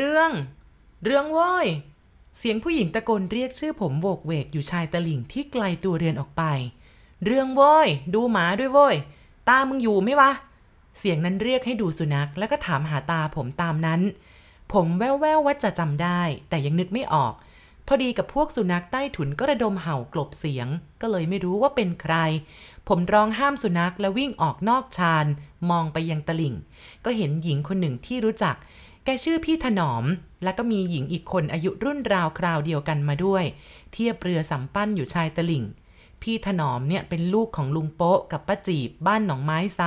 เรื่อง เรื่องว้ยเสียงผู้หญิงตะโกนเรียกชื่อผมโวกเวกอยู่ชายตะลิ่งที่ไกลตัวเรือนออกไป เรื่องว้ยดูหมาด้วยว้ยตามึงอยู่ไหมวะ เสียงนั้นเรียกให้ดูสุนัข แล้วก็ถามหาตาผมตามนั้น ผมแว่วๆว่าจะจำได้ แต่ยังนึกไม่ออก พอดีกับพวกสุนัขใต้ถุนก็ระดมเห่ากลบเสียง ก็เลยไม่รู้ว่าเป็นใคร ผมร้องห้ามสุนัขและวิ่งออกนอกชานมองไปยังตลิ่ง ก็เห็นหญิงคนหนึ่งที่รู้จัก แกชื่อพี่ถนอม แล้วก็มีหญิงอีกคนอายุรุ่นราวคราวเดียวกันมาด้วย เทียบเรือสำปั้นอยู่ชายตลิ่ง พี่ถนอมเนี่ยเป็นลูกของลุงโป๊ะกับป้าจีบบ้านหนองไม้ไซ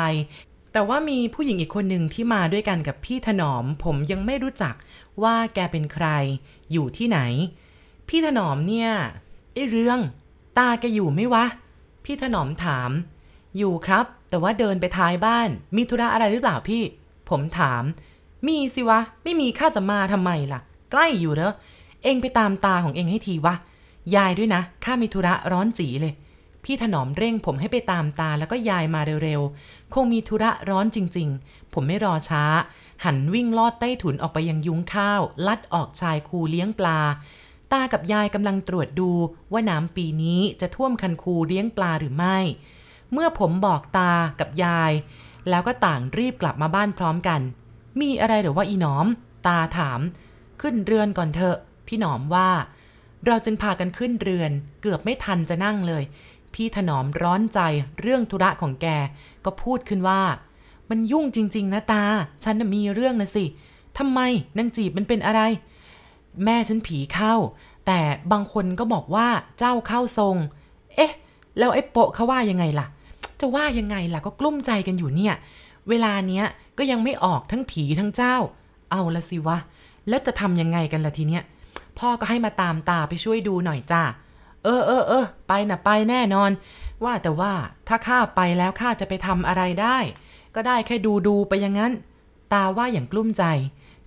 แต่ว่ามีผู้หญิงอีกคนหนึ่งที่มาด้วยกันกับพี่ถนอม ผมยังไม่รู้จักว่าแกเป็นใคร อยู่ที่ไหน พี่ถนอมเนี่ยไอ้เรื่อง ตาแกอยู่ไหมวะ พี่ถนอมถาม อยู่ครับ แต่ว่าเดินไปท้ายบ้าน มีธุระอะไรหรือเปล่าพี่ ผมถาม มีสิวะ ไม่มีข้าจะมาทำไมล่ะ ใกล้อยู่เนอะเองไปตามตาของเองให้ทีวะ ยายด้วยนะ ข้ามีธุระร้อนจีเลย พี่ถนอมเร่งผมให้ไปตามตาแล้วก็ยายมาเร็วๆ คงมีธุระร้อนจริงๆ ผมไม่รอช้า หันวิ่งลอดใต้ถุนออกไปยังยุ้งข้าว ลัดออกชายคูเลี้ยงปลา ตากับยายกำลังตรวจดูว่าน้ำปีนี้จะท่วมคันคูเลี้ยงปลาหรือไม่ เมื่อผมบอกตากับยาย แล้วก็ต่างรีบกลับมาบ้านพร้อมกัน มีอะไรหรือว่าอีหนอม ตาถาม ขึ้นเรือนก่อนเถอะ พี่หนอมว่า เราจึงพากันขึ้นเรือน เกือบไม่ทันจะนั่งเลย พี่ถนอมร้อนใจเรื่องธุระของแก ก็พูดขึ้นว่า มันยุ่งจริง ๆ นะตา ฉันมีเรื่องนะสิทำไมนางจีบมันเป็นอะไร แม่ฉันผีเข้า แต่บางคนก็บอกว่าเจ้าเข้าทรง เอ๊ะ แล้วไอ้โปะเขาว่ายังไงล่ะ จะว่ายังไงล่ะก็กลุ้มใจกันอยู่เนี่ย เวลาเนี้ย ก็ยังไม่ออกทั้งผีทั้งเจ้า เอาละสิวะ แล้วจะทำยังไงกันล่ะทีเนี้ย พ่อก็ให้มาตามตาไปช่วยดูหน่อยจ้า เออเออเออไปนะไปแน่นอน ว่าแต่ว่าถ้าข้าไปแล้วข้าจะไปทำอะไรได้ ก็ได้แค่ดูดูไปอย่างนั้น ตาว่าอย่างกลุ้มใจ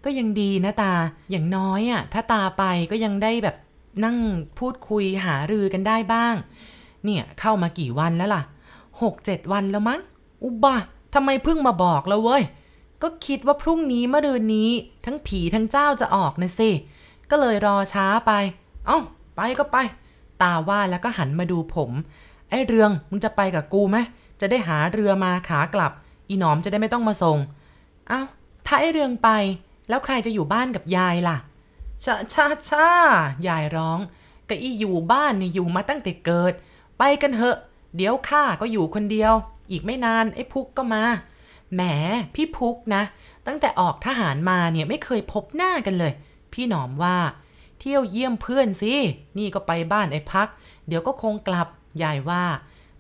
ก็ยังดีนะตา อย่างน้อยอะถ้าตาไปก็ยังได้แบบนั่งพูดคุยหารือกันได้บ้าง เนี่ยเข้ามากี่วันแล้วล่ะหกเจ็ดวันแล้วมั้ง อุบะ ทำไมเพิ่งมาบอกแล้วเว้ย ก็คิดว่าพรุ่งนี้มะรืนนี้ ทั้งผีทั้งเจ้าจะออกนะสิ ก็เลยรอช้าไป เอ้า ไปก็ไป ตาว่าแล้วก็หันมาดูผม ไอ้เรืองมึงจะไปกับกูไหมจะได้หาเรือมาขากลับ อีหนอมจะได้ไม่ต้องมาส่ง เอ้า ถ้าไอ้เรืองไป แล้วใครจะอยู่บ้านกับยายล่ะชาชาชายายร้องก็อีอยู่บ้านเนี่ยอยู่มาตั้งแต่เกิด ไปกันเถอะ เดี๋ยวข้าก็อยู่คนเดียว อีกไม่นานไอ้พุกก็มา แหม พี่พุกนะ ตั้งแต่ออกทหารมาเนี่ยไม่เคยพบหน้ากันเลย พี่หนอมว่า เที่ยวเยี่ยมเพื่อนสิ นี่ก็ไปบ้านไอ้พัก เดี๋ยวก็คงกลับ ยายว่า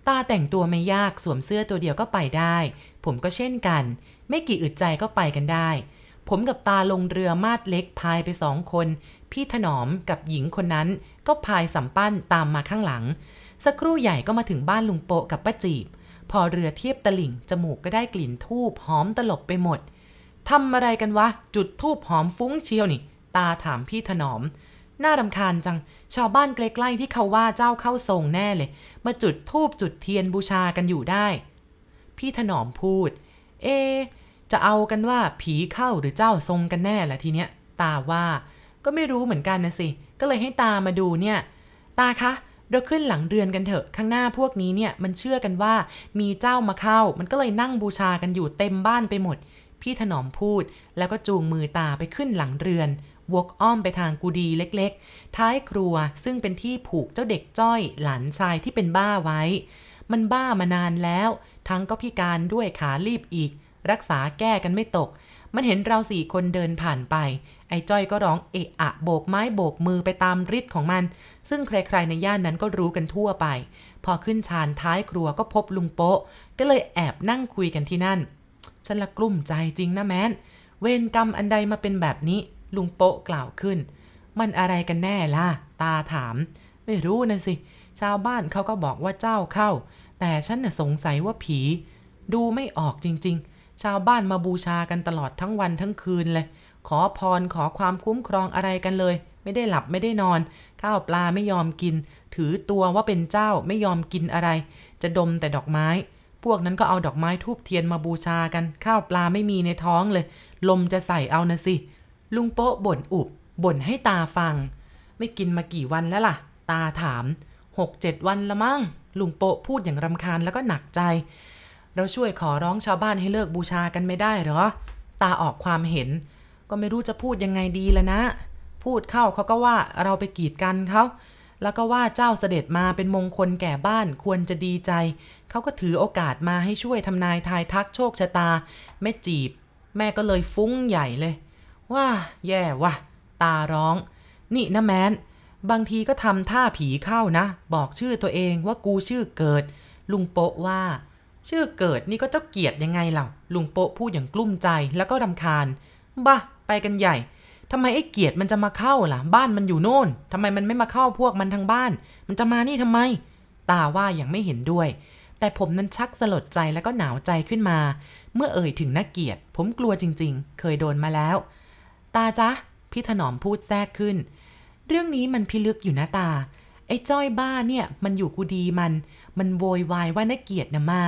ตาแต่งตัวไม่ยากสวมเสื้อตัวเดียวก็ไปได้ ผมก็เช่นกัน ไม่กี่อึดใจก็ไปกันได้ ผมกับตาลงเรือมาดเล็กพายไปสองคน พี่ถนอมกับหญิงคนนั้น ก็พายสัมปั้นตามมาข้างหลัง สักครู่ใหญ่ก็มาถึงบ้านลุงโปะกับป้าจีบ พอเรือเทียบตลิ่ง จมูกก็ได้กลิ่นทูบหอมตลบไปหมดทำอะไรกันวะ จุดทูบหอมฟุ้งเชียวนี่ ตาถามพี่ถนอม น่ารำคาญจัง ชาวบ้านใกล้ๆที่เขาว่าเจ้าเข้าทรงแน่เลย มาจุดทูบจุดเทียนบูชากันอยู่ได้ พี่ถนอมพูด เอ จะเอากันว่าผีเข้าหรือเจ้าทรงกันแน่ล่ะทีเนี้ย ตาว่า ก็ไม่รู้เหมือนกันนะสิ ก็เลยให้ตามาดูเนี่ย ตาคะ เราขึ้นหลังเรือนกันเถอะ ข้างหน้าพวกนี้เนี่ยมันเชื่อกันว่ามีเจ้ามาเข้า มันก็เลยนั่งบูชากันอยู่เต็มบ้านไปหมด พี่ถนอมพูด แล้วก็จูงมือตาไปขึ้นหลังเรือน วกอ้อมไปทางกูดีเล็กๆ ท้ายครัวซึ่งเป็นที่ผูกเจ้าเด็กจ้อยหลานชายที่เป็นบ้าไว้ มันบ้ามานานแล้ว ทั้งก็พิการด้วยขาลีบอีก รักษาแก้กันไม่ตก มันเห็นเราสี่คนเดินผ่านไป ไอ้จ้อยก็ร้องเอะอะโบกไม้โบกมือไปตามฤทธิ์ของมัน ซึ่งใครๆในย่านนั้นก็รู้กันทั่วไป พอขึ้นชานท้ายครัวก็พบลุงโปะก็เลยแอบนั่งคุยกันที่นั่น ฉันละกลุ้มใจจริงนะแมนเวรกรรมอันใดมาเป็นแบบนี้ ลุงโปะกล่าวขึ้น มันอะไรกันแน่ล่ะ ตาถาม ไม่รู้นะสิ ชาวบ้านเขาก็บอกว่าเจ้าเข้า แต่ฉันน่ะสงสัยว่าผี ดูไม่ออกจริง ๆ ชาวบ้านมาบูชากันตลอดทั้งวันทั้งคืนเลย ขอพรขอความคุ้มครองอะไรกันเลย ไม่ได้หลับไม่ได้นอน ข้าวปลาไม่ยอมกิน ถือตัวว่าเป็นเจ้าไม่ยอมกินอะไร จะดมแต่ดอกไม้ พวกนั้นก็เอาดอกไม้ทูบเทียนมาบูชากัน ข้าวปลาไม่มีในท้องเลย ลมจะใส่เอานะสิ ลุงโป๊ะบ่นอุบบ่นให้ตาฟัง ไม่กินมากี่วันแล้วล่ะ ตาถามหกเจ็ดวันละมั้งลุงโป๊ะพูดอย่างรำคาญแล้วก็หนักใจ เราช่วยขอร้องชาวบ้านให้เลิกบูชากันไม่ได้หรอ ตาออกความเห็น ก็ไม่รู้จะพูดยังไงดีละนะ พูดเข้าเขาก็ว่าเราไปกีดกันเขาแล้วก็ว่าเจ้าเสด็จมาเป็นมงคลแก่บ้านควรจะดีใจ เขาก็ถือโอกาสมาให้ช่วยทำนายทายทักโชคชะตา แม่จีบ แม่ก็เลยฟุ้งใหญ่เลย ว่าแย่ว่ะตาร้อง นี่นะแมนบางทีก็ทำท่าผีเข้านะ บอกชื่อตัวเองว่ากูชื่อเกิด ลุงโปะว่า ชื่อเกิดนี่ก็เจ้าเกียรติยังไงเล่าลุงโปะพูดอย่างกลุ้มใจแล้วก็รำคาญบ้าไปกันใหญ่ทำไมไอ้เกียรติมันจะมาเข้าล่ะ บ้านมันอยู่โน่นทำไมมันไม่มาเข้าพวกมันทางบ้าน มันจะมานี่ทำไม ตาว่ายังไม่เห็นด้วย แต่ผมนั้นชักสลดใจแล้วก็หนาวใจขึ้นมา เมื่อเอ่ยถึงนักเกียรติ ผมกลัวจริง ๆ เคยโดนมาแล้ว ตาจ๊ะพี่ถนอมพูดแทรกขึ้น เรื่องนี้มันพิลึกอยู่นะตา ไอ้จ้อยบ้าเนี่ย มันอยู่กูดีมัน มันโวยวายว่านักเกียรติน่ะมา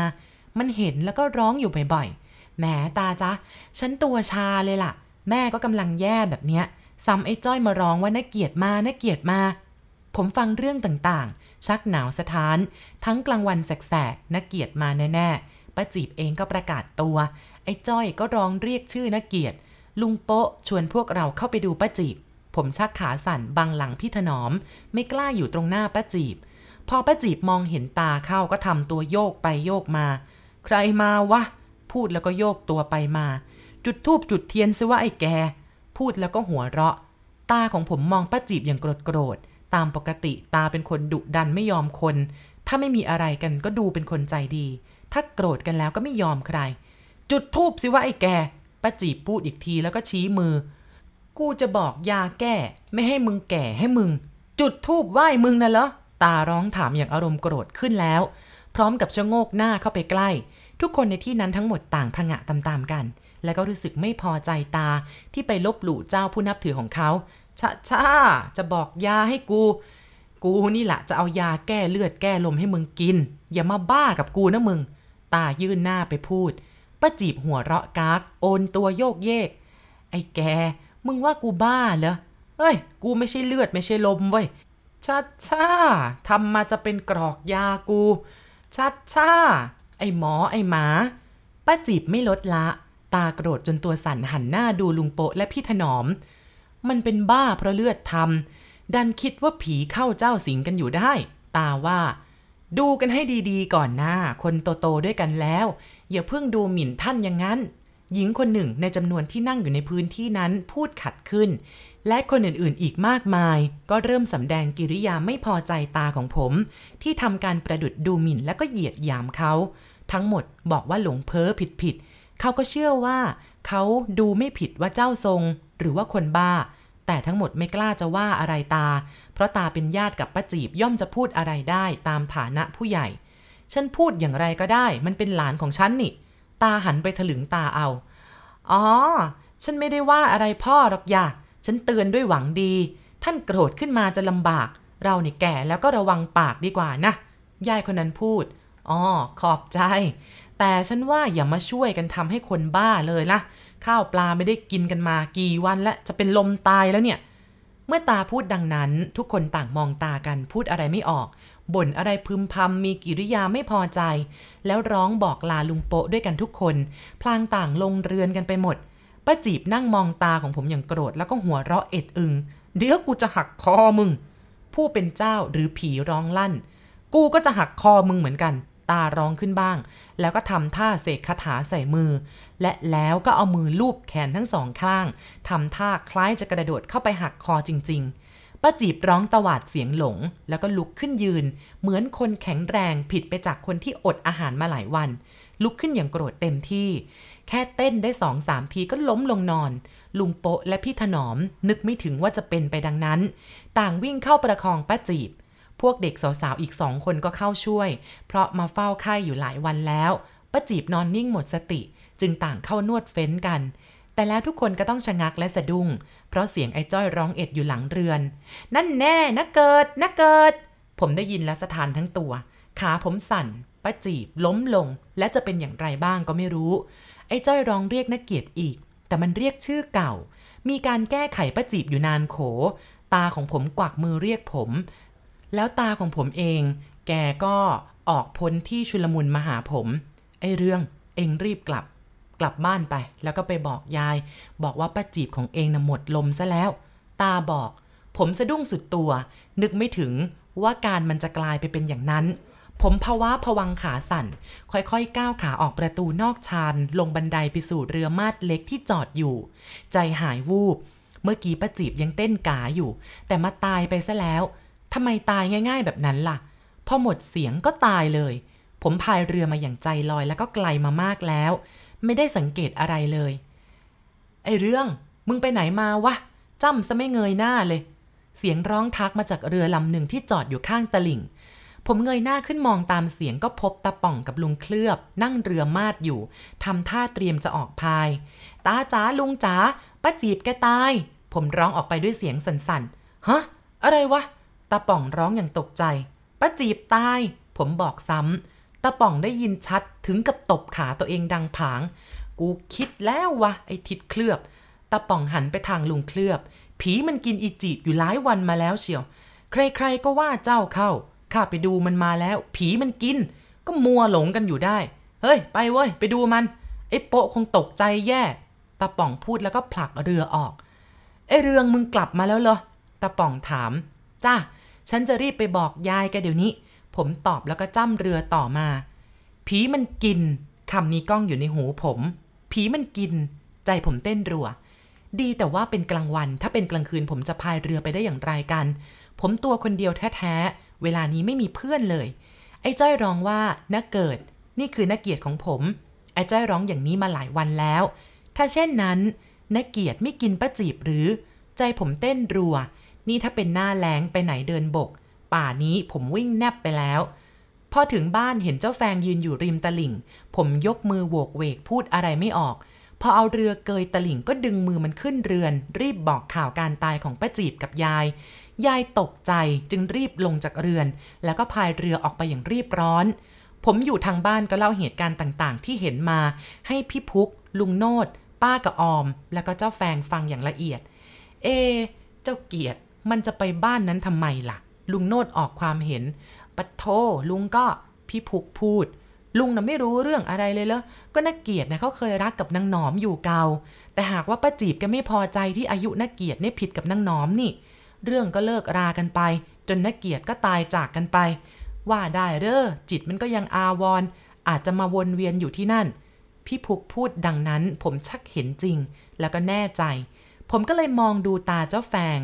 มันเห็นแล้วก็ร้องอยู่บ่อยๆ แหมตาจ๊ะ ฉันตัวชาเลยล่ะ แม่ก็กำลังแย่แบบเนี้ย ซ้ำไอ้จ้อยมาร้องว่านักเกียรติมานักเกียรติมา ผมฟังเรื่องต่างๆ ชักหนาวสะท้าน ทั้งกลางวันแสกๆนักเกียรติมาแน่ๆป้าจีบเองก็ประกาศตัว ไอ้จ้อยก็ร้องเรียกชื่อนักเกียรติลุงโป๊ะชวนพวกเราเข้าไปดูป้าจีบ ผมชักขาสั่นบังหลังพี่ถนอม ไม่กล้าอยู่ตรงหน้าป้าจีบพอป้าจีบมองเห็นตาเข้าก็ทำตัวโยกไปโยกมา ใครมาวะ พูดแล้วก็โยกตัวไปมา จุดทูบจุดเทียนซิว่าไอ้แก พูดแล้วก็หัวเราะ ตาของผมมองป้าจีบอย่างโกรธโกรธ ตามปกติตาเป็นคนดุดันไม่ยอมคน ถ้าไม่มีอะไรกันก็ดูเป็นคนใจดี ถ้าโกรธกันแล้วก็ไม่ยอมใคร จุดทูบสิว่าไอ้แก ป้าจีบพูดอีกทีแล้วก็ชี้มือ กูจะบอกยาแก้ ไม่ให้มึงแก่ให้มึง จุดทูบไหว้มึงน่ะเหรอ ตาร้องถามอย่างอารมณ์โกรธขึ้นแล้ว ร้อมกับชะโงกหน้าเข้าไปใกล้ ทุกคนในที่นั้นทั้งหมดต่างผงะตามๆกัน แล้วก็รู้สึกไม่พอใจตาที่ไปลบหลู่เจ้าผู้นับถือของเขาชะชาจะบอกยาให้กู กูนี่แหละจะเอายาแก้เลือดแก้ลมให้มึงกิน อย่ามาบ้ากับกูนะมึง ตายื่นหน้าไปพูดป้าจีบหัวเราะกากโอนตัวโยกเยก ไอ้แก มึงว่ากูบ้าเหรอเอ้ย กูไม่ใช่เลือดไม่ใช่ลมเว้ยชัดช่าทำมาจะเป็นกรอกยากู ชัดช่าไอ้หมอไอ้หมา ป้าจีบไม่ลดละ ตาโกรธจนตัวสั่นหันหน้าดูลุงโปะและพี่ถนอม มันเป็นบ้าเพราะเลือดทำดันคิดว่าผีเข้าเจ้าสิงกันอยู่ได้ ตาว่า ดูกันให้ดีๆ ก่อนนะคนโตๆด้วยกันแล้ว อย่าเพิ่งดูหมิ่นท่านอย่างนั้น หญิงคนหนึ่งในจำนวนที่นั่งอยู่ในพื้นที่นั้นพูดขัดขึ้น และคนอื่นๆ อีกมากมาย ก็เริ่มสำแดงกิริยาไม่พอใจตาของผม ที่ทำการประดุดดูหมิ่นและก็เหยียดหยามเขา ทั้งหมดบอกว่าหลงเพ้อผิดๆเขาก็เชื่อว่า เขาดูไม่ผิดว่าเจ้าทรง หรือว่าคนบ้า แต่ทั้งหมดไม่กล้าจะว่าอะไรตา เพราะตาเป็นญาติกับป้าจีบย่อมจะพูดอะไรได้ตามฐานะผู้ใหญ่ ฉันพูดอย่างไรก็ได้ มันเป็นหลานของฉันนี่ตาหันไปถลึงตาเอา อ๋อ ฉันไม่ได้ว่าอะไรพ่อหรอกอย่าฉันเตือนด้วยหวังดี ท่านโกรธขึ้นมาจะลำบาก เราเนี่ยแก่แล้วก็ระวังปากดีกว่านะ ยายคนนั้นพูด อ๋อ ขอบใจ แต่ฉันว่าอย่ามาช่วยกันทำให้คนบ้าเลยละข้าวปลาไม่ได้กินกันมากี่วันแล้วจะเป็นลมตายแล้วเนี่ย เมื่อตาพูดดังนั้น ทุกคนต่างมองตากันพูดอะไรไม่ออก บ่นอะไรพึมพำมีกิริยาไม่พอใจ แล้วร้องบอกลาลุงโปะด้วยกันทุกคน พลางต่างลงเรือนกันไปหมดป้าจีบนั่งมองตาของผมอย่างโกรธแล้วก็หัวเราะเอ็ดอึง เดี๋ยวกูจะหักคอมึง ผู้เป็นเจ้าหรือผีร้องลั่น กูก็จะหักคอมึงเหมือนกัน ตาร้องขึ้นบ้าง แล้วก็ทำท่าเสกคาถาใส่มือ และแล้วก็เอามือลูบแขนทั้งสองข้างทำท่าคล้ายจะกระโดดเข้าไปหักคอจริง ๆ ป้าจีบร้องตวาดเสียงหลง แล้วก็ลุกขึ้นยืน เหมือนคนแข็งแรงผิดไปจากคนที่อดอาหารมาหลายวัน ลุกขึ้นอย่างโกรธเต็มที่ แค่เต้นได้สองสามทีก็ล้มลงนอน ลุงโปะและพี่ถนอม นึกไม่ถึงว่าจะเป็นไปดังนั้น ต่างวิ่งเข้าประคองป้าจีบ พวกเด็กสาวๆอีกสองคนก็เข้าช่วย เพราะมาเฝ้าไข้อยู่หลายวันแล้วป้าจีบนอนนิ่งหมดสติ จึงต่างเข้านวดเฟ้นกัน แต่แล้วทุกคนก็ต้องชะงักและสะดุ้ง เพราะเสียงไอ้จ้อยร้องเอ็ดอยู่หลังเรือน นั่นแน่นะเกิดนะเกิด ผมได้ยินและสะทานทั้งตัว ขาผมสั่นป้าจีบล้มลง และจะเป็นอย่างไรบ้างก็ไม่รู้ ไอ้จ้อยร้องเรียกนักเกียรติอีก แต่มันเรียกชื่อเก่า มีการแก้ไขประจีบอยู่นานโข ตาของผมกวักมือเรียกผม แล้วตาของผมเอง แกก็ออกพ้นที่ชุลมุนมาหาผม ไอ้เรื่องเองรีบกลับ กลับบ้านไป แล้วก็ไปบอกยาย บอกว่าป้าจีบของเองน่ะหมดลมซะแล้ว ตาบอก ผมสะดุ้งสุดตัว นึกไม่ถึงว่าการมันจะกลายไปเป็นอย่างนั้น ผมภาวะผวังขาสั่น ค่อยๆก้าวขาออกประตูนอกชาน ลงบันไดไปสู่เรือมาดเล็กที่จอดอยู่ ใจหายวูบ เมื่อกี้ป้าจีบยังเต้นกาอยู่ แต่มาตายไปซะแล้วทำไมตายง่าย ๆ แบบนั้นล่ะ พอหมดเสียงก็ตายเลย ผมพายเรือมาอย่างใจลอยแล้วก็ไกลมามากแล้ว ไม่ได้สังเกตอะไรเลย ไอเรื่อง มึงไปไหนมาวะจ้ำซะไม่เงยหน้าเลย เสียงร้องทักมาจากเรือลำหนึ่งที่จอดอยู่ข้างตลิ่ง ผมเงยหน้าขึ้นมองตามเสียงก็พบตาป่องกับลุงเคลือบ นั่งเรือมาดอยู่ทำท่าเตรียมจะออกพาย ตาจ๋าลุงจ๋าป้าจีบแกตาย ผมร้องออกไปด้วยเสียงสั่นๆฮะอะไรวะตาป่องร้องอย่างตกใจป้าจีบตาย ผมบอกซ้ำ ตาป่องได้ยินชัดถึงกับตบขาตัวเองดังผาง กูคิดแล้ววะไอ้ทิดเคลือบตาป่องหันไปทางลุงเคลือบ ผีมันกินอีจีบอยู่หลายวันมาแล้วเชียว ใครๆก็ว่าเจ้าเข้า ข้าไปดูมันมาแล้ว ผีมันกิน ก็มัวหลงกันอยู่ได้ เฮ้ย ไปเว้ย ไปดูมัน ไอ้โปะคงตกใจแย่ตาป่องพูดแล้วก็ผลักเรือออกไอ้เรืองมึงกลับมาแล้วเหรอตาป่องถาม จ้าฉันจะรีบไปบอกยายแกเดี๋ยวนี้ ผมตอบแล้วก็จ้ำเรือต่อมา ผีมันกินคำนี้ก้องอยู่ในหูผม ผีมันกิน ใจผมเต้นรัว ดีแต่ว่าเป็นกลางวัน ถ้าเป็นกลางคืนผมจะพายเรือไปได้อย่างไรกัน ผมตัวคนเดียวแท้ๆ เวลานี้ไม่มีเพื่อนเลย ไอ้จ้อยร้องว่านักเกิด นี่คือนักเกียรติของผม ไอ้จ้อยร้องอย่างนี้มาหลายวันแล้ว ถ้าเช่นนั้นนักเกียรติไม่กินป้าจีบหรือ ใจผมเต้นรัว นี่ถ้าเป็นหน้าแรงไปไหนเดินบก ป่านี้ผมวิ่งแนบไปแล้ว พอถึงบ้านเห็นเจ้าแฟงยืนอยู่ริมตลิ่ง ผมยกมือโวกเวกพูดอะไรไม่ออก พอเอาเรือเกยตลิ่งก็ดึงมือมันขึ้นเรือน รีบบอกข่าวการตายของป้าจีบกับยาย ยายตกใจจึงรีบลงจากเรือน แล้วก็พายเรือออกไปอย่างรีบร้อน ผมอยู่ทางบ้านก็เล่าเหตุการณ์ต่างๆ ที่เห็นมา ให้พี่พุก ลุงโนดป้ากับออม แล้วก็เจ้าแฟงฟังอย่างละเอียด เอ เจ้าเกียรติมันจะไปบ้านนั้นทำไมล่ะ ลุงโนดออกความเห็น ปัดโทลุงก็พี่พุกพูด ลุงน่ะไม่รู้เรื่องอะไรเลยเหรอก็นักเกียรตินะเขาเคยรักกับนางหนอมอยู่เกาแต่หากว่าป้าจีบแกไม่พอใจที่อายุนักเกียรติเนี่ยผิดกับนางหนอมนี่ เรื่องก็เลิกรากันไป จนนักเกียรติก็ตายจากกันไป ว่าได้เด้อจิตมันก็ยังอาวรอาจจะมาวนเวียนอยู่ที่นั่น พี่พุกพูดดังนั้นผมชักเห็นจริง แล้วก็แน่ใจ ผมก็เลยมองดูตาเจ้าแฟง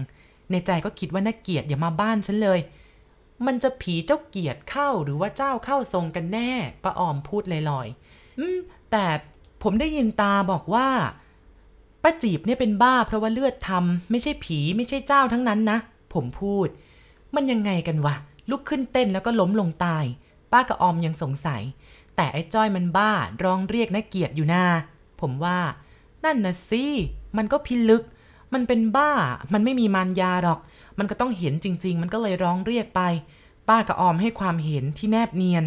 ในใจก็คิดว่านักเกียรติอย่ามาบ้านฉันเลย มันจะผีเจ้าเกียรติเข้าหรือว่าเจ้าเข้าทรงกันแน่ป้าออมพูดลอยๆอืมแต่ผมได้ยินตาบอกว่าป้าจีบเนี่ยเป็นบ้าเพราะว่าเลือดทำไม่ใช่ผีไม่ใช่เจ้าทั้งนั้นนะผมพูด มันยังไงกันวะลุกขึ้นเต้นแล้วก็ล้มลงตาย ป้ากับออมยังสงสัย แต่ไอ้จ้อยมันบ้าร้องเรียกนักเกียรติอยู่นาผมว่า นั่นนะสิมันก็พิลึก มันเป็นบ้า มันไม่มีมารยาหรอก มันก็ต้องเห็นจริง ๆ มันก็เลยร้องเรียกไป ป้ากับออมให้ความเห็นที่แนบเนียน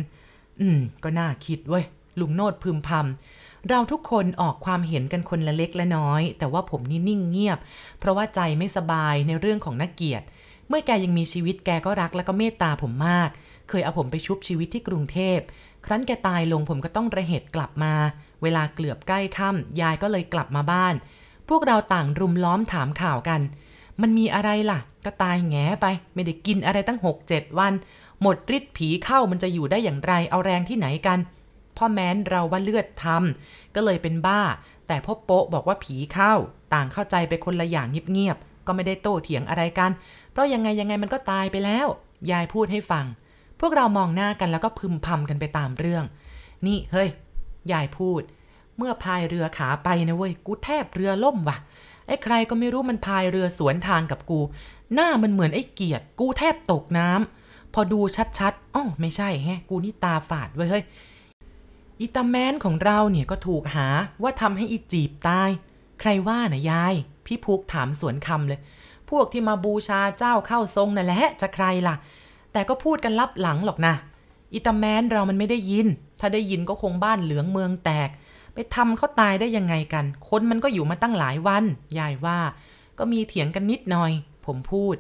อืม ก็น่าคิดเว้ย ลุงโนดพึมพำ เราทุกคนออกความเห็นกันคนละเล็กละน้อย แต่ว่าผมนี่นิ่งเงียบ เพราะว่าใจไม่สบายในเรื่องของนักเกียรติ เมื่อแกยังมีชีวิตแกก็รักและก็เมตตาผมมาก เคยเอาผมไปชุบชีวิตที่กรุงเทพ ครั้นแกตายลงผมก็ต้องระเหตุกลับมา เวลาเกือบใกล้ค่ำยายก็เลยกลับมาบ้าน พวกเราต่างรุมล้อมถามข่าวกัน มันมีอะไรล่ะ ก็ตายแงไป ไม่ได้กินอะไรตั้งหกเจ็ดวัน หมดฤทธิ์ผีเข้ามันจะอยู่ได้อย่างไร เอาแรงที่ไหนกัน พ่อแม้นเราว่าเลือดทำก็เลยเป็นบ้า แต่พ่อโป๊ะบอกว่าผีเข้า ต่างเข้าใจไปคนละอย่างเงียบๆ ก็ไม่ได้โต้เถียงอะไรกัน เพราะยังไงยังไงมันก็ตายไปแล้ว ยายพูดให้ฟัง พวกเรามองหน้ากันแล้วก็พึมพำกันไปตามเรื่อง นี่เฮ้ย ยายพูด เมื่อพายเรือขาไปนะเว้ย กูแทบเรือล่มว่ะ ไอ้ใครก็ไม่รู้มันพายเรือสวนทางกับกู หน้ามันเหมือนไอ้เกียรติกูแทบตกน้ำ พอดูชัดๆอ๋อไม่ใช่แฮะ กูนี่ตาฝาดเว้ยเฮ้ย อีตาแมนของเราเนี่ยก็ถูกหาว่าทำให้อีจีบตาย ใครว่านะยาย พี่พุกถามสวนคำเลย พวกที่มาบูชาเจ้าเข้าทรงนั่นแหละจะใครล่ะ แต่ก็พูดกันลับหลังหรอกนะอิตาแมนเรามันไม่ได้ยิน ถ้าได้ยินก็คงบ้านเหลืองเมืองแตก ไปทำเขาตายได้ยังไงกัน คนมันก็อยู่มาตั้งหลายวัน ยายว่า ก็มีเถียงกันนิดหน่อย ผมพูด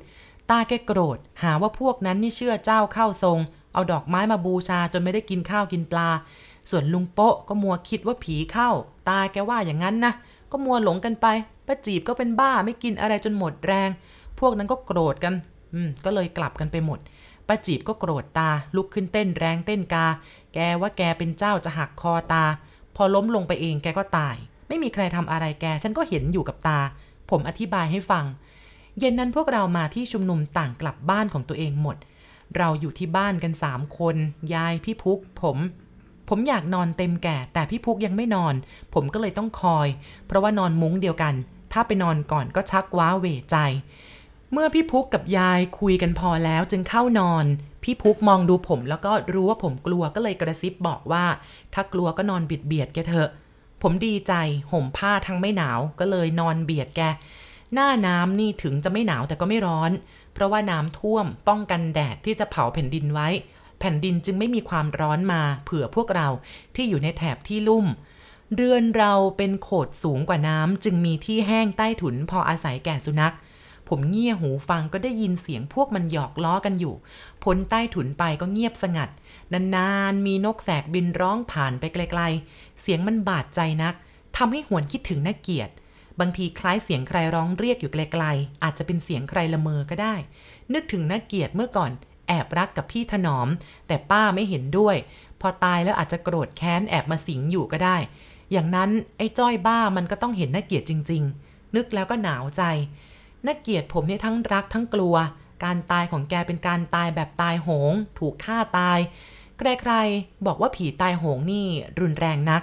ตาแกโกรธ หาว่าพวกนั้นนี่เชื่อเจ้าเข้าทรง เอาดอกไม้มาบูชาจนไม่ได้กินข้าวกินปลา ส่วนลุงโปะก็มัวคิดว่าผีเข้า ตาแกว่าอย่างนั้นนะ ก็มัวหลงกันไปป้าจีบก็เป็นบ้าไม่กินอะไรจนหมดแรง พวกนั้นก็โกรธกัน อืม ก็เลยกลับกันไปหมดป้าจีบก็โกรธตา ลุกขึ้นเต้นแรงเต้นกา แกว่าแกเป็นเจ้าจะหักคอตา พอล้มลงไปเองแกก็ตาย ไม่มีใครทำอะไรแก ฉันก็เห็นอยู่กับตา ผมอธิบายให้ฟัง เย็นนั้นพวกเรามาที่ชุมนุมต่างกลับบ้านของตัวเองหมด เราอยู่ที่บ้านกันสามคน ยายพี่พุก ผม ผมอยากนอนเต็มแก่ แต่พี่พุกยังไม่นอน ผมก็เลยต้องคอย เพราะว่านอนมุ้งเดียวกัน ถ้าไปนอนก่อนก็ชักว้าเหวใจ เมื่อพี่พุกกับยายคุยกันพอแล้วจึงเข้านอน พี่พุกมองดูผมแล้วก็รู้ว่าผมกลัวก็เลยกระซิบบอกว่า ถ้ากลัวก็นอนเบียดเบียดแกเถอะ ผมดีใจห่มผ้าทั้งไม่หนาวก็เลยนอนเบียดแก หน้าน้ำนี่ถึงจะไม่หนาวแต่ก็ไม่ร้อน เพราะว่าน้ำท่วมป้องกันแดดที่จะเผาแผ่นดินไว้ แผ่นดินจึงไม่มีความร้อนมาเผื่อพวกเราที่อยู่ในแถบที่ลุ่มเรือนเราเป็นโขดสูงกว่าน้ำจึงมีที่แห้งใต้ถุนพออาศัยแก่สุนัข ผมเงี่ยหูฟังก็ได้ยินเสียงพวกมันหยอกล้อกันอยู่ พ้นใต้ถุนไปก็เงียบสงัด นานๆ มีนกแสกบินร้องผ่านไปไกลๆ เสียงมันบาดใจนักทำให้หวนคิดถึงน่าเกียรติ บางทีคล้ายเสียงใครร้องเรียกอยู่ไกลๆ อาจจะเป็นเสียงใครละเมอก็ได้ นึกถึงน่าเกียรติเมื่อก่อนแอบรักกับพี่ถนอม แต่ป้าไม่เห็นด้วย พอตายแล้วอาจจะโกรธแค้นแอบมาสิงอยู่ก็ได้ อย่างนั้นไอ้จ้อยบ้ามันก็ต้องเห็นน่าเกียรติจริง ๆ นึกแล้วก็หนาวใจ น่าเกลียดผมเนี่ยทั้งรักทั้งกลัว การตายของแกเป็นการตายแบบตายโหง ถูกฆ่าตาย ใครๆ บอกว่าผีตายโหงนี่รุนแรงนัก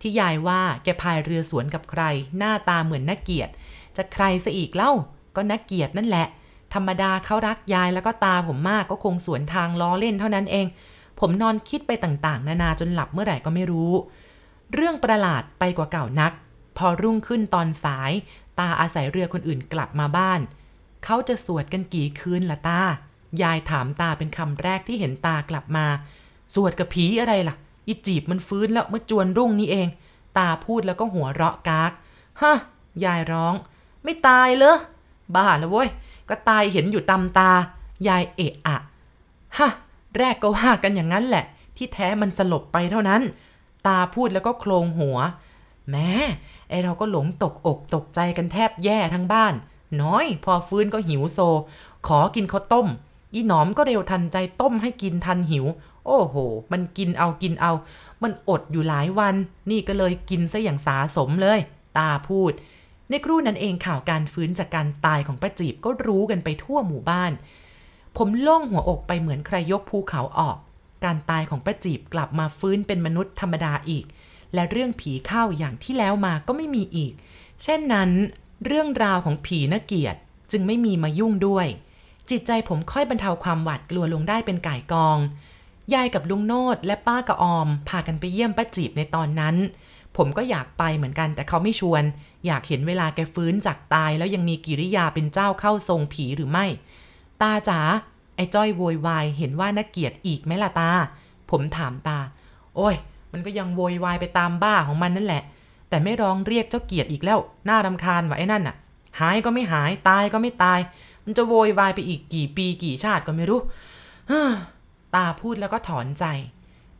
ที่ยายว่าแกพายเรือสวนกับใคร หน้าตาเหมือนน่าเกลียด จะใครซะอีกเล่า ก็น่าเกลียดนั่นแหละ ธรรมดาเขารักยายแล้วก็ตาผมมากก็คงสวนทางล้อเล่นเท่านั้นเอง ผมนอนคิดไปต่างๆ นานาจนหลับเมื่อไหร่ก็ไม่รู้ เรื่องประหลาดไปกว่าเก่านัก พอรุ่งขึ้นตอนสาย ตาอาศัยเรือคนอื่นกลับมาบ้าน เขาจะสวดกันกี่คืนละตา ยายถามตาเป็นคำแรกที่เห็นตากลับมา สวดกับผีอะไรล่ะ อีจีบมันฟื้นแล้วเมื่อจวนรุ่งนี้เอง ตาพูดแล้วก็หัวเราะกากฮะยายร้อง ไม่ตายเหรอ บ้าแล้วเว้ย ก็ตายเห็นอยู่ตำตา ยายเอะอะฮะแรกก็ว่ากันอย่างนั้นแหละ ที่แท้มันสลบไปเท่านั้น ตาพูดแล้วก็โครงหัว แม้ไอเราก็หลงตกอกตกใจกันแทบแย่ทั้งบ้าน น้อย พอฟื้นก็หิวโซ ขอกินข้าวต้ม อีหนอมก็เร็วทันใจต้มให้กินทันหิว โอ้โห มันกินเอากินเอา มันอดอยู่หลายวัน นี่ก็เลยกินซะอย่างสาสมเลย ตาพูด ในครู่นั้นเองข่าวการฟื้นจากการตายของป้าจีบก็รู้กันไปทั่วหมู่บ้าน ผมโล่งหัวอกไปเหมือนใครยกภูเขาออก การตายของป้าจีบกลับมาฟื้นเป็นมนุษย์ธรรมดาอีก และเรื่องผีเข้าอย่างที่แล้วมาก็ไม่มีอีก เช่นนั้น เรื่องราวของผีน่าเกียดจึงไม่มีมายุ่งด้วย จิตใจผมค่อยบรรเทาความหวาดกลัวลงได้เป็นก่ายกอง ยายกับลุงโนดและป้ากระออม พากันไปเยี่ยมป้าจีบในตอนนั้น ผมก็อยากไปเหมือนกันแต่เขาไม่ชวน อยากเห็นเวลาแกฟื้นจากตายแล้วยังมีกิริยาเป็นเจ้าเข้าทรงผีหรือไม่ ตาจ๋าไอ้จ้อยโวยวายเห็นว่าน่าเกียดอีกไหมล่ะตา ผมถามตา โอ้ย มันก็ยังโวยวายไปตามบ้าของมันนั่นแหละ แต่ไม่ร้องเรียกเจ้าเกียรติอีกแล้ว น่ารำคาญว่ะไอ้นั่นน่ะ หายก็ไม่หาย ตายก็ไม่ตาย มันจะโวยวายไปอีกกี่ปีกี่ชาติก็ไม่รู้ตาพูดแล้วก็ถอนใจ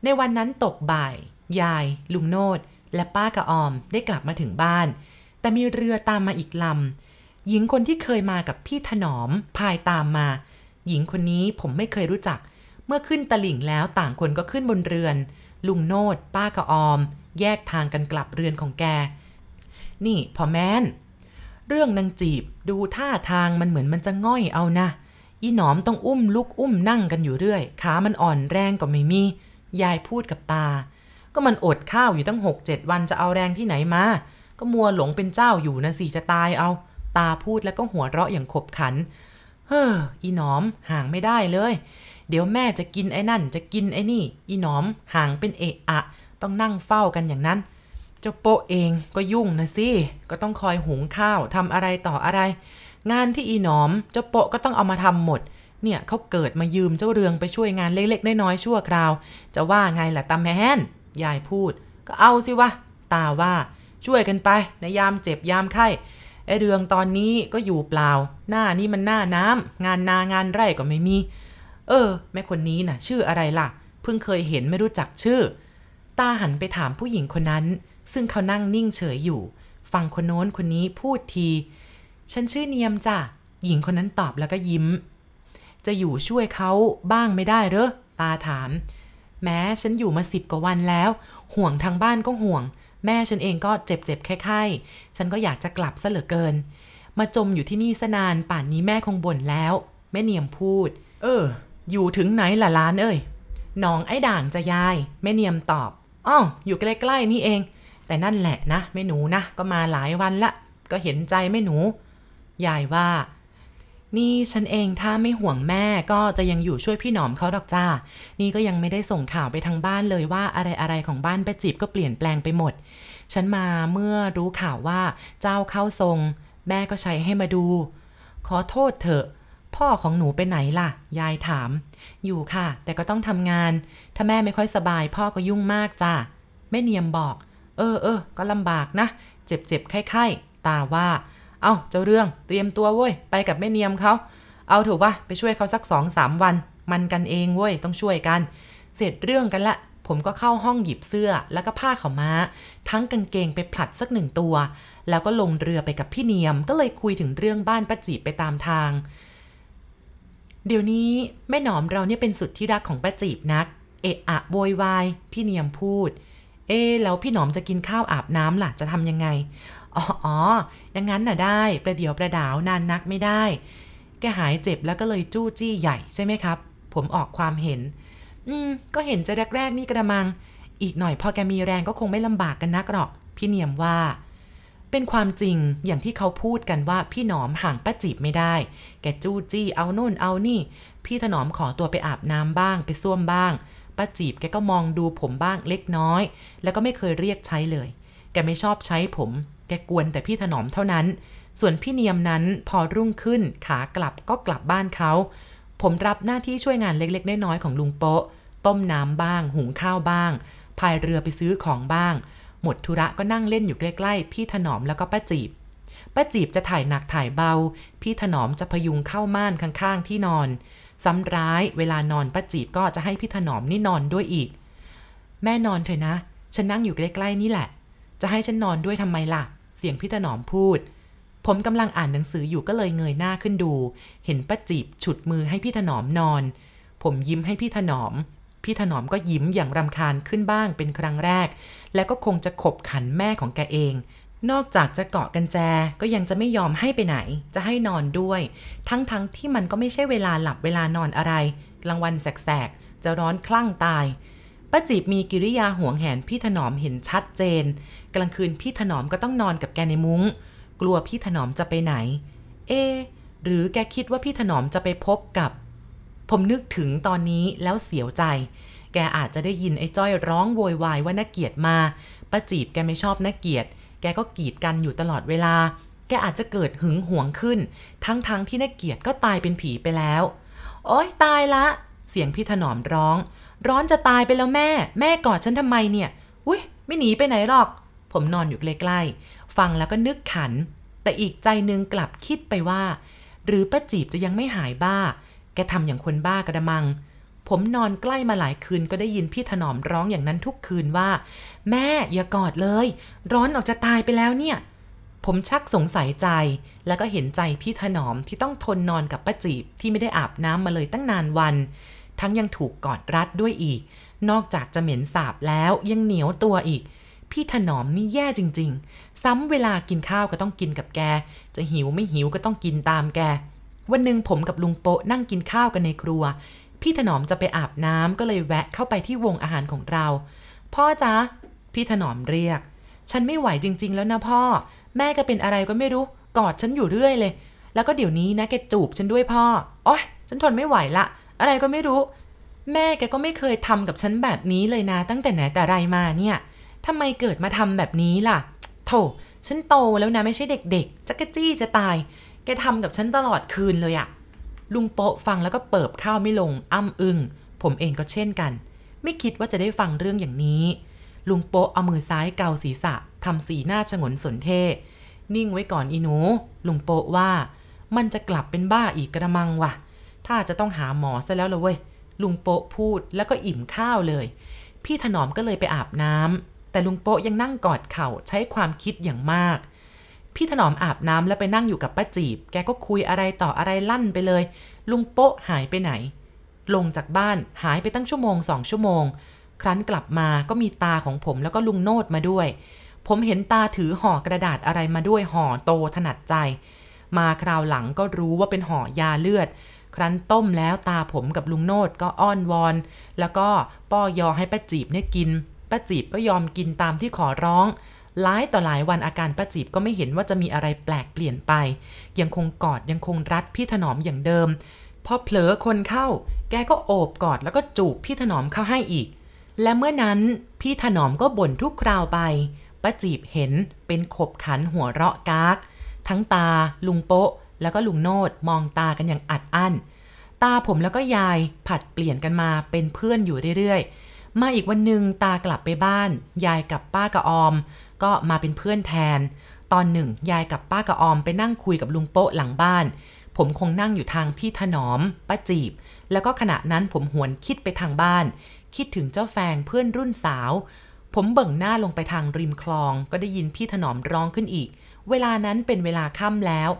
ในวันนั้นตกบ่าย ยาย ลุงโนดและป้ากระออมได้กลับมาถึงบ้าน แต่มีเรือตามมาอีกลำ หญิงคนที่เคยมากับพี่ถนอมพายตามมา หญิงคนนี้ผมไม่เคยรู้จัก เมื่อขึ้นตลิ่งแล้วต่างคนก็ขึ้นบนเรือน ลุงโนดป้ากระออม แยกทางกันกลับเรือนของแก นี่พอแมนเรื่องนางจีบดูท่าทางมันเหมือนมันจะง่อยเอานะอีหนอมต้องอุ้มลุกอุ้มนั่งกันอยู่เรื่อย ขามันอ่อนแรงก็ไม่มี ยายพูดกับตา ก็มันอดข้าวอยู่ตั้งหกเจ็ดวันจะเอาแรงที่ไหนมา ก็มัวหลงเป็นเจ้าอยู่นะสิจะตายเอา ตาพูดแล้วก็หัวเราะอย่างขบขัน เฮ้ออีหนอมห่างไม่ได้เลย เดี๋ยวแม่จะกินไอ้นั่น จะกินไอ้นี่ อีหนอมห่างเป็นเอะอะ ต้องนั่งเฝ้ากันอย่างนั้น เจ้าโปเองก็ยุ่งนะสิ ก็ต้องคอยหุงข้าวทำอะไรต่ออะไร งานที่อีหนอม เจ้าโปก็ต้องเอามาทำหมด เนี่ยเขาเกิดมายืมเจ้าเรืองไปช่วยงานเล็กๆน้อยๆชั่วคราว จะว่าไงล่ะตาแมนยายพูด ก็เอาสิวะตาว่าช่วยกันไปในยามเจ็บยามไข้ไอเรืองตอนนี้ก็อยู่เปล่า หน้านี่มันหน้าน้ำงานนางานไร่ก็ไม่มี เออ แม่คนนี้น่ะ ชื่ออะไรล่ะ เพิ่งเคยเห็นไม่รู้จักชื่อ ตาหันไปถามผู้หญิงคนนั้น ซึ่งเขานั่งนิ่งเฉยอยู่ ฟังคนโน้นคนนี้พูดที ฉันชื่อเนียมจ้ะ หญิงคนนั้นตอบแล้วก็ยิ้ม จะอยู่ช่วยเขาบ้างไม่ได้เหรอ ตาถาม แม้ฉันอยู่มาสิบกว่าวันแล้ว ห่วงทางบ้านก็ห่วง แม่ฉันเองก็เจ็บเจ็บไข้ๆฉันก็อยากจะกลับซะเหลือเกิน มาจมอยู่ที่นี่สนานป่านนี้แม่คงบ่นแล้ว แม่เนียมพูด เออ อยู่ถึงไหนล่ะล้านเอ้ยน้องไอ้ด่างจะยายแม่เนียมตอบอ้าวอยู่ใกล้ๆนี่เอง แต่นั่นแหละนะแม่หนูนะ ก็มาหลายวันละ ก็เห็นใจแม่หนู ยายว่า นี่ฉันเองถ้าไม่ห่วงแม่ก็จะยังอยู่ช่วยพี่หนอมเขาดอกจ้า นี่ก็ยังไม่ได้ส่งข่าวไปทางบ้านเลยว่าอะไรอะไรของบ้านป้าจีบก็เปลี่ยนแปลงไปหมด ฉันมาเมื่อรู้ข่าวว่าเจ้าเข้าทรง แม่ก็ใช้ให้มาดู ขอโทษเถอะ พ่อของหนูไปไหนล่ะ ยายถาม อยู่ค่ะ แต่ก็ต้องทำงาน ถ้าแม่ไม่ค่อยสบาย พ่อก็ยุ่งมากจ้าแม่เนียมบอก เออเออก็ลำบากนะ เจ็บเจ็บไข้ไข้ตาว่า เอาเจ้าเรื่องเตรียมตัวเว้ย ไปกับแม่เนียมเขา เอาถูกปะไปช่วยเขาสักสองสามวัน มันกันเองเว้ยต้องช่วยกัน เสร็จเรื่องกันละผมก็เข้าห้องหยิบเสื้อแล้วก็ผ้าเขาม้า ทั้งกางเกงไปผลัดสักหนึ่งตัว แล้วก็ลงเรือไปกับพี่เนียมก็เลยคุยถึงเรื่องบ้านป้าจีไปตามทาง เดี๋ยวนี้แม่หนอมเราเนี่ยเป็นสุดที่รักของป้าจีบนัก เอะอะโวยวายพี่เนียมพูด เอ๊แล้วพี่หนอมจะกินข้าวอาบน้ำล่ะจะทำยังไง อ๋ออออย่างนั้นน่ะได้ ประเดี๋ยวประดาวนานนักไม่ได้ แกหายเจ็บแล้วก็เลยจู้จี้ใหญ่ใช่ไหมครับ ผมออกความเห็น อืม ก็เห็นจะแรกๆนี่กระมัง อีกหน่อยพอแกมีแรงก็คงไม่ลำบากกันนักหรอก พี่เนียมว่า เป็นความจริงอย่างที่เขาพูดกันว่าพี่หนอมห่างป้าจีบไม่ได้ แกจู้จี้เอาโน่นเอานี่ พี่ถนอมขอตัวไปอาบน้ำบ้างไปส้วมบ้างป้าจีบแกก็มองดูผมบ้างเล็กน้อย แล้วก็ไม่เคยเรียกใช้เลย แกไม่ชอบใช้ผม แกกวนแต่พี่ถนอมเท่านั้น ส่วนพี่เนียมนั้นพอรุ่งขึ้นขากลับก็กลับบ้านเขา ผมรับหน้าที่ช่วยงานเล็กๆน้อยๆของลุงโปะต้มน้ำบ้าง หุงข้าวบ้างพายเรือไปซื้อของบ้าง หมดธุระก็นั่งเล่นอยู่ใกล้ๆ พี่ถนอมแล้วก็ป้าจีบ ป้าจีบจะถ่ายหนักถ่ายเบา พี่ถนอมจะพยุงเข้าม่านข้างๆ ที่นอน ซ้ำร้ายเวลานอนป้าจีบก็จะให้พี่ถนอมนี่นอนด้วยอีก แม่นอนเถอะนะ ฉันนั่งอยู่ใกล้ๆนี่แหละ จะให้ฉันนอนด้วยทำไมล่ะ เสียงพี่ถนอมพูด ผมกำลังอ่านหนังสืออยู่ก็เลยเงยหน้าขึ้นดู เห็นป้าจีบฉุดมือให้พี่ถนอมนอน ผมยิ้มให้พี่ถนอม พี่ถนอมก็ยิ้มอย่างรำคาญขึ้นบ้างเป็นครั้งแรก แล้วก็คงจะขบขันแม่ของแกเอง นอกจากจะเกาะกันแจก็ยังจะไม่ยอมให้ไปไหน จะให้นอนด้วย ทั้งๆทที่มันก็ไม่ใช่เวลาหลับเวลานอนอะไรกลางวันแสกๆจะร้อนคลั่งตายป้าจีบมีกิริยาห่วงแหนพี่ถนอมเห็นชัดเจน กลางคืนพี่ถนอมก็ต้องนอนกับแกในมุง้ง กลัวพี่ถนอมจะไปไหน เอ หรือแกคิดว่าพี่ถนอมจะไปพบกับ ผมนึกถึงตอนนี้แล้วเสียวใจ แกอาจจะได้ยินไอ้จ้อยร้องโวยวายว่านักเกียรติมาป้าจีบแกไม่ชอบนักเกียรติ แกก็กีดกันอยู่ตลอดเวลา แกอาจจะเกิดหึงหวงขึ้น ทั้งๆทที่นักเกียรติก็ตายเป็นผีไปแล้ว โอ๊ยตายละ เสียงพี่ถนอมร้อง ร้อนจะตายไปแล้วแม่ แม่กอดฉันทำไมเนี่ย อุ้ยไม่หนีไปไหนหรอก ผมนอนอยู่ใกล้ๆ ฟังแล้วก็นึกขัน แต่อีกใจนึงกลับคิดไปว่า หรือป้าจีบจะยังไม่หายบ้า แกทำอย่างคนบ้ากระมัง ผมนอนใกล้มาหลายคืนก็ได้ยินพี่ถนอมร้องอย่างนั้นทุกคืนว่า แม่อย่ากอดเลย ร้อนออกจะตายไปแล้วเนี่ย ผมชักสงสัยใจ แล้วก็เห็นใจพี่ถนอมที่ต้องทนนอนกับป้าจีบที่ไม่ได้อาบน้ำมาเลยตั้งนานวัน ทั้งยังถูกกอดรัดด้วยอีก นอกจากจะเหม็นสาบแล้วยังเหนียวตัวอีกพี่ถนอมนี่แย่จริง ๆ ซ้ำเวลากินข้าวก็ต้องกินกับแก จะหิวไม่หิวก็ต้องกินตามแก วันหนึ่งผมกับลุงโปะนั่งกินข้าวกันในครัว พี่ถนอมจะไปอาบน้ำก็เลยแวะเข้าไปที่วงอาหารของเรา พ่อจ๊ะ พี่ถนอมเรียก ฉันไม่ไหวจริง ๆ แล้วนะพ่อ แม่ก็เป็นอะไรก็ไม่รู้ กอดฉันอยู่เรื่อยเลย แล้วก็เดี๋ยวนี้นะแกจูบฉันด้วยพ่อโอ๊ยฉันทนไม่ไหวละ อะไรก็ไม่รู้ แม่แกก็ไม่เคยทำกับฉันแบบนี้เลยนะ ตั้งแต่ไหนแต่ไรมาเนี่ยทำไมเกิดมาทำแบบนี้ล่ะ โถ ฉันโตแล้วนะไม่ใช่เด็กๆ จักกะจี้จะตาย แกทำกับฉันตลอดคืนเลยอะลุงโปะฟังแล้วก็เปิบข้าวไม่ลง อ้ำอึงผมเองก็เช่นกัน ไม่คิดว่าจะได้ฟังเรื่องอย่างนี้ ลุงโปะเอามือซ้ายเกาศีรษะทำสีหน้าฉงนสนเท นิ่งไว้ก่อนอีหนู ลุงโปะว่า มันจะกลับเป็นบ้าอีกกระมังวะถ้าจะต้องหาหมอซะแล้วละเว้ย ลุงโปะพูดแล้วก็อิ่มข้าวเลย พี่ถนอมก็เลยไปอาบน้ำแต่ลุงโปะยังนั่งกอดเข่าใช้ความคิดอย่างมาก พี่ถนอมอาบน้ำแล้วไปนั่งอยู่กับป้าจีบ แกก็คุยอะไรต่ออะไรลั่นไปเลย ลุงโป๊ะหายไปไหน ลงจากบ้านหายไปตั้งชั่วโมงสองชั่วโมง ครั้นกลับมาก็มีตาของผมแล้วก็ลุงโนดมาด้วย ผมเห็นตาถือห่อกระดาษอะไรมาด้วยห่อโตถนัดใจ มาคราวหลังก็รู้ว่าเป็นห่อยาเลือด ครั้นต้มแล้วตาผมกับลุงโนดก็อ้อนวอน แล้วก็ป้อยอให้ป้าจีบเนี่ยกินป้าจีบก็ยอมกินตามที่ขอร้อง หลายต่อหลายวันอาการป้าจีบก็ไม่เห็นว่าจะมีอะไรแปลกเปลี่ยนไป ยังคงกอดยังคงรัดพี่ถนอมอย่างเดิม พอเผลอคนเข้า แกก็โอบกอดแล้วก็จูบพี่ถนอมเข้าให้อีก และเมื่อนั้นพี่ถนอมก็บ่นทุกคราวไปป้าจีบเห็นเป็นขบขันหัวเราะกาก ทั้งตา ลุงโปะแล้วก็ลุงโนดมองตากันอย่างอัดอั้น ตาผมแล้วก็ยายผัดเปลี่ยนกันมาเป็นเพื่อนอยู่เรื่อยๆ มาอีกวันหนึ่งตากลับไปบ้าน ยายกับป้ากระออม ก็มาเป็นเพื่อนแทน ตอนหนึ่งยายกับป้ากระออมไปนั่งคุยกับลุงโป๊ะหลังบ้าน ผมคงนั่งอยู่ทางพี่ถนอมป้าจีบ แล้วก็ขณะนั้นผมหวนคิดไปทางบ้าน คิดถึงเจ้าแฟงเพื่อนรุ่นสาว ผมเบิ่งหน้าลงไปทางริมคลอง ก็ได้ยินพี่ถนอมร้องขึ้นอีก เวลานั้นเป็นเวลาค่ำแล้ว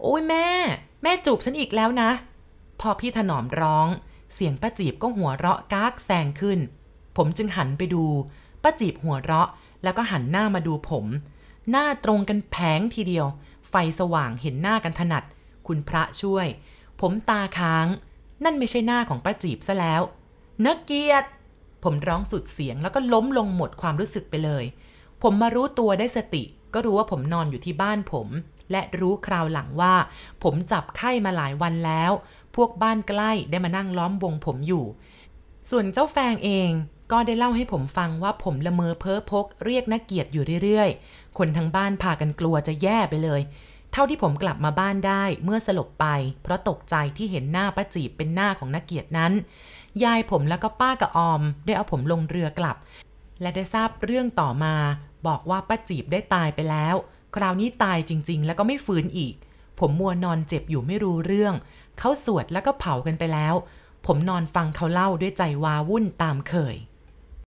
โอ้ยแม่ แม่จูบฉันอีกแล้วนะ พอพี่ถนอมร้อง เสียงป้าจีบก็หัวเราะกากแซงขึ้น ผมจึงหันไปดูป้าจีบหัวเราะ แล้วก็หันหน้ามาดูผม หน้าตรงกันแผงทีเดียว ไฟสว่างเห็นหน้ากันถนัด คุณพระช่วย ผมตาค้าง นั่นไม่ใช่หน้าของป้าจีบซะแล้วนักเกียรติ ผมร้องสุดเสียงแล้วก็ล้มลงหมดความรู้สึกไปเลย ผมมารู้ตัวได้สติ ก็รู้ว่าผมนอนอยู่ที่บ้านผม และรู้คราวหลังว่า ผมจับไข้มาหลายวันแล้ว พวกบ้านใกล้ได้มานั่งล้อมวงผมอยู่ ส่วนเจ้าแฟงเอง ก็ได้เล่าให้ผมฟังว่าผมละเมอเพ้อพก เรียกนักเกียรติอยู่เรื่อยๆ คนทั้งบ้านพากันกลัวจะแย่ไปเลย เท่าที่ผมกลับมาบ้านได้เมื่อสลบไป เพราะตกใจที่เห็นหน้าป้าจีบเป็นหน้าของนักเกียรตินั้น ยายผมแล้วก็ป้ากับออม ได้เอาผมลงเรือกลับ และได้ทราบเรื่องต่อมา บอกว่าป้าจีบได้ตายไปแล้ว คราวนี้ตายจริง ๆ แล้วก็ไม่ฟื้นอีก ผมมัวนอนเจ็บอยู่ไม่รู้เรื่องเขาสวดแล้วก็เผากันไปแล้ว ผมนอนฟังเขาเล่าด้วยใจวาวุ่นตามเคย